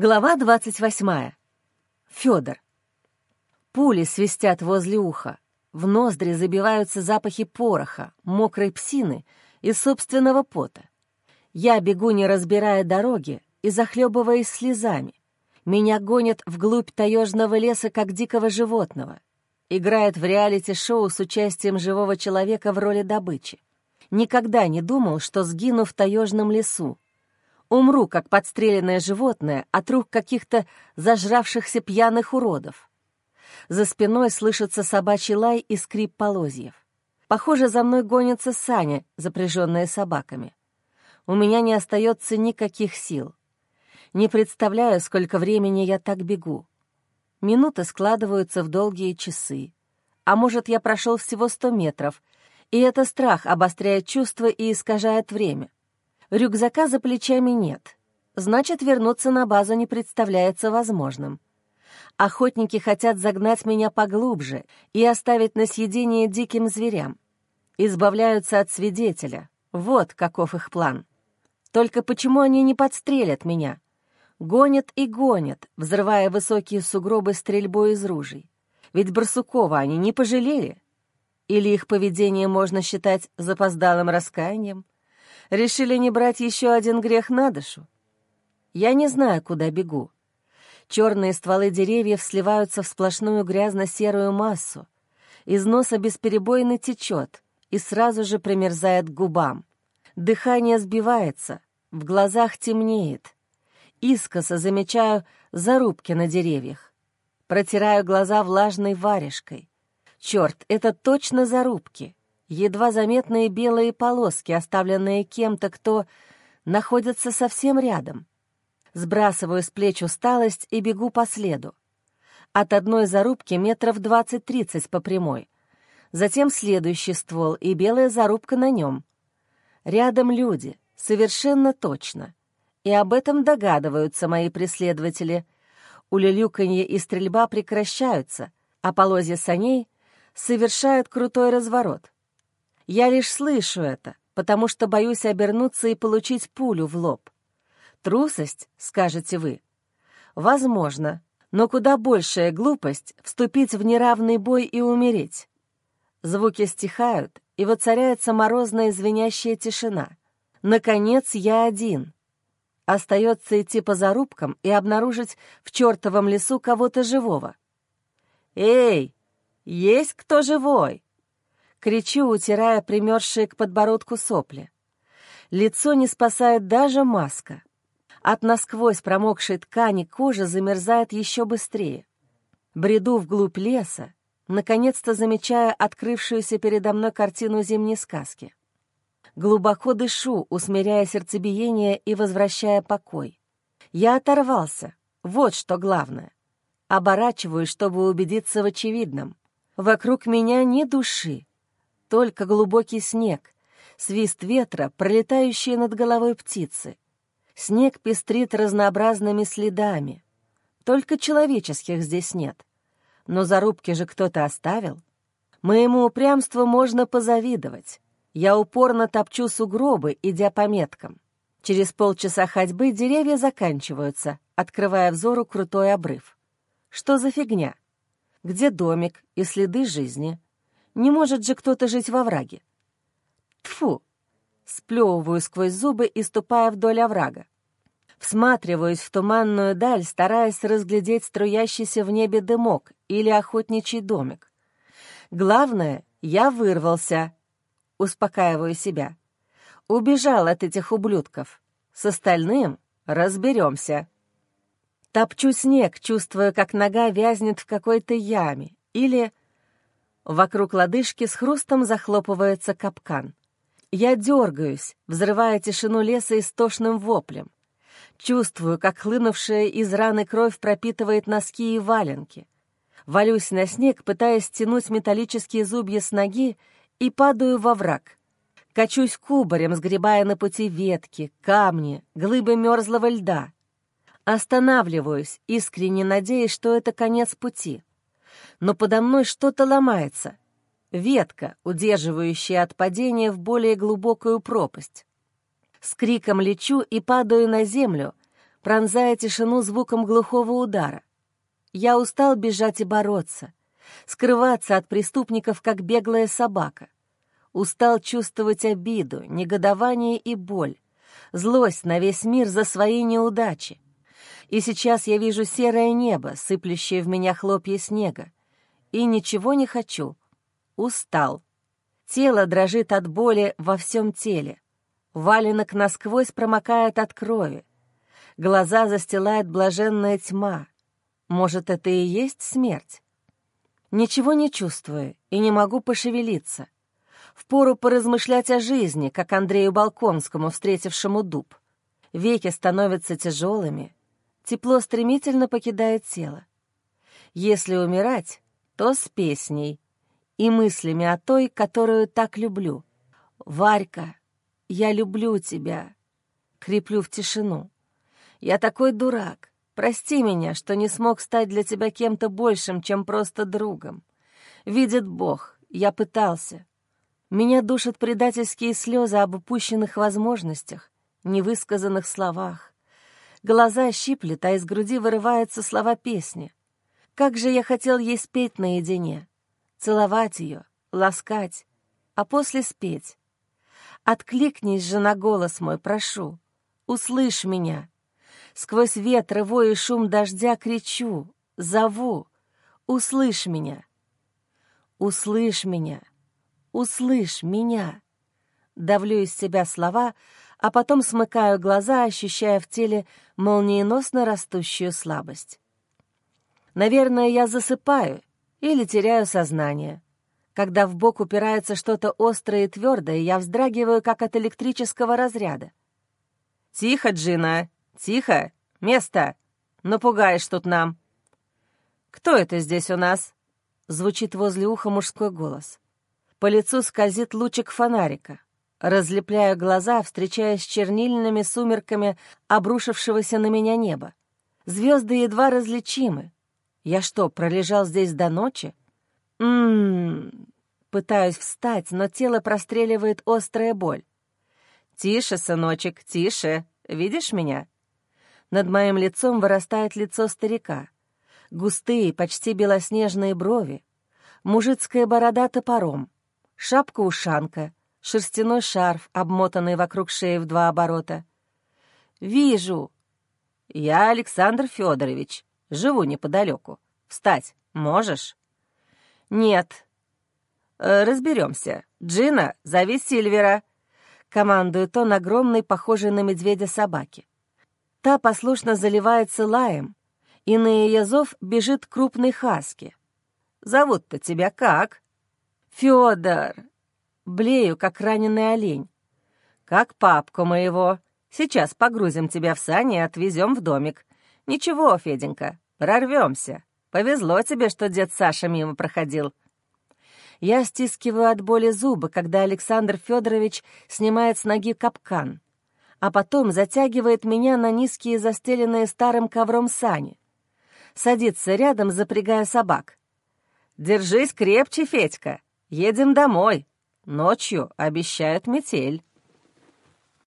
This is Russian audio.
Глава 28. Федор. Пули свистят возле уха. В ноздри забиваются запахи пороха, мокрой псины и собственного пота. Я бегу, не разбирая дороги и захлебываясь слезами. Меня гонят вглубь таежного леса, как дикого животного. Играет в реалити-шоу с участием живого человека в роли добычи. Никогда не думал, что сгину в таежном лесу, Умру, как подстреленное животное, от рук каких-то зажравшихся пьяных уродов. За спиной слышится собачий лай и скрип полозьев. Похоже, за мной гонится Саня, запряженная собаками. У меня не остается никаких сил. Не представляю, сколько времени я так бегу. Минуты складываются в долгие часы. А может, я прошел всего сто метров, и это страх обостряет чувства и искажает время. Рюкзака за плечами нет. Значит, вернуться на базу не представляется возможным. Охотники хотят загнать меня поглубже и оставить на съедение диким зверям. Избавляются от свидетеля. Вот каков их план. Только почему они не подстрелят меня? Гонят и гонят, взрывая высокие сугробы стрельбой из ружей. Ведь Барсукова они не пожалели. Или их поведение можно считать запоздалым раскаянием? Решили не брать еще один грех на душу? Я не знаю, куда бегу. Черные стволы деревьев сливаются в сплошную грязно-серую массу. Из носа бесперебойно течет и сразу же примерзает к губам. Дыхание сбивается, в глазах темнеет. Искоса замечаю зарубки на деревьях. Протираю глаза влажной варежкой. Черт, это точно зарубки едва заметные белые полоски, оставленные кем-то, кто находится совсем рядом. Сбрасываю с плеч усталость и бегу по следу. От одной зарубки метров двадцать-тридцать по прямой. Затем следующий ствол и белая зарубка на нем. Рядом люди, совершенно точно. И об этом догадываются мои преследователи. Улюлюканье и стрельба прекращаются, а полозья саней совершают крутой разворот — я лишь слышу это, потому что боюсь обернуться и получить пулю в лоб. Трусость, скажете вы? Возможно, но куда большая глупость — вступить в неравный бой и умереть. Звуки стихают, и воцаряется морозная звенящая тишина. Наконец, я один. Остается идти по зарубкам и обнаружить в чертовом лесу кого-то живого. «Эй, есть кто живой?» Кричу, утирая примерзшие к подбородку сопли. Лицо не спасает даже маска. От насквозь промокшей ткани кожа замерзает еще быстрее. Бреду вглубь леса, наконец-то замечая открывшуюся передо мной картину зимней сказки. Глубоко дышу, усмиряя сердцебиение и возвращая покой. Я оторвался, вот что главное. Оборачиваюсь, чтобы убедиться в очевидном. Вокруг меня ни души, только глубокий снег, свист ветра, пролетающие над головой птицы. Снег пестрит разнообразными следами. Только человеческих здесь нет. Но зарубки же кто-то оставил. Моему упрямству можно позавидовать. Я упорно топчу сугробы, идя по меткам. Через полчаса ходьбы деревья заканчиваются, открывая взору крутой обрыв. Что за фигня? Где домик и следы жизни? Не может же кто-то жить во враге. Тфу! Сплевываю сквозь зубы и ступая вдоль оврага. Всматриваюсь в туманную даль, стараясь разглядеть струящийся в небе дымок или охотничий домик. Главное, я вырвался. Успокаиваю себя. Убежал от этих ублюдков. С остальным разберемся. Топчу снег, чувствуя, как нога вязнет в какой-то яме. Или Вокруг лодыжки с хрустом захлопывается капкан. Я дергаюсь, взрывая тишину леса истошным воплем. Чувствую, как хлынувшая из раны кровь пропитывает носки и валенки. Валюсь на снег, пытаясь стянуть металлические зубья с ноги, и падаю во враг. Качусь кубарем, сгребая на пути ветки, камни, глыбы мерзлого льда. Останавливаюсь, искренне надеясь, что это конец пути но подо мной что-то ломается. Ветка, удерживающая от падения в более глубокую пропасть. С криком лечу и падаю на землю, пронзая тишину звуком глухого удара. Я устал бежать и бороться, скрываться от преступников, как беглая собака. Устал чувствовать обиду, негодование и боль, злость на весь мир за свои неудачи. И сейчас я вижу серое небо, сыплющее в меня хлопья снега. И ничего не хочу. Устал. Тело дрожит от боли во всем теле. Валенок насквозь промокает от крови. Глаза застилает блаженная тьма. Может, это и есть смерть? Ничего не чувствую и не могу пошевелиться. Впору поразмышлять о жизни, как Андрею Балконскому, встретившему дуб. Веки становятся тяжелыми, тепло стремительно покидает тело. Если умирать, то с песней и мыслями о той, которую так люблю. «Варька, я люблю тебя!» Креплю в тишину. «Я такой дурак. Прости меня, что не смог стать для тебя кем-то большим, чем просто другом. Видит Бог, я пытался. Меня душат предательские слезы об упущенных возможностях, невысказанных словах. Глаза щиплет, а из груди вырываются слова песни. Как же я хотел ей спеть наедине, целовать ее, ласкать, а после спеть. Откликнись же на голос мой, прошу, услышь меня. Сквозь ветры, вой и шум дождя кричу, зову, услышь меня. Услышь меня, услышь меня. Давлю из себя слова, а потом смыкаю глаза, ощущая в теле молниеносно растущую слабость. Наверное, я засыпаю или теряю сознание. Когда в бок упирается что-то острое и твердое, я вздрагиваю, как от электрического разряда. «Тихо, Джина!» «Тихо! Место! Напугаешь тут нам!» «Кто это здесь у нас?» — звучит возле уха мужской голос. По лицу скользит лучик фонарика. Разлепляю глаза, встречаясь с чернильными сумерками обрушившегося на меня неба. Звезды едва различимы. Я что, пролежал здесь до ночи? Ммм... Пытаюсь встать, но тело простреливает острая боль. «Тише, сыночек, тише. Видишь меня?» Над моим лицом вырастает лицо старика. Густые, почти белоснежные брови, мужицкая борода топором, шапка-ушанка, шерстяной шарф, обмотанный вокруг шеи в два оборота. «Вижу!» «Я Александр Федорович, живу неподалеку. Встать можешь?» «Нет». «Э, «Разберемся. Джина, зови Сильвера!» Командует он огромной, похожей на медведя собаки. Та послушно заливается лаем, и на ее зов бежит крупный хаски. «Зовут-то тебя как?» «Фёдор!» Блею, как раненый олень. «Как папку моего. Сейчас погрузим тебя в сани и отвезем в домик. Ничего, Феденька, прорвемся. Повезло тебе, что дед Саша мимо проходил». Я стискиваю от боли зубы, когда Александр Федорович снимает с ноги капкан а потом затягивает меня на низкие застеленные старым ковром сани. Садится рядом, запрягая собак. «Держись крепче, Федька. Едем домой. Ночью обещают метель».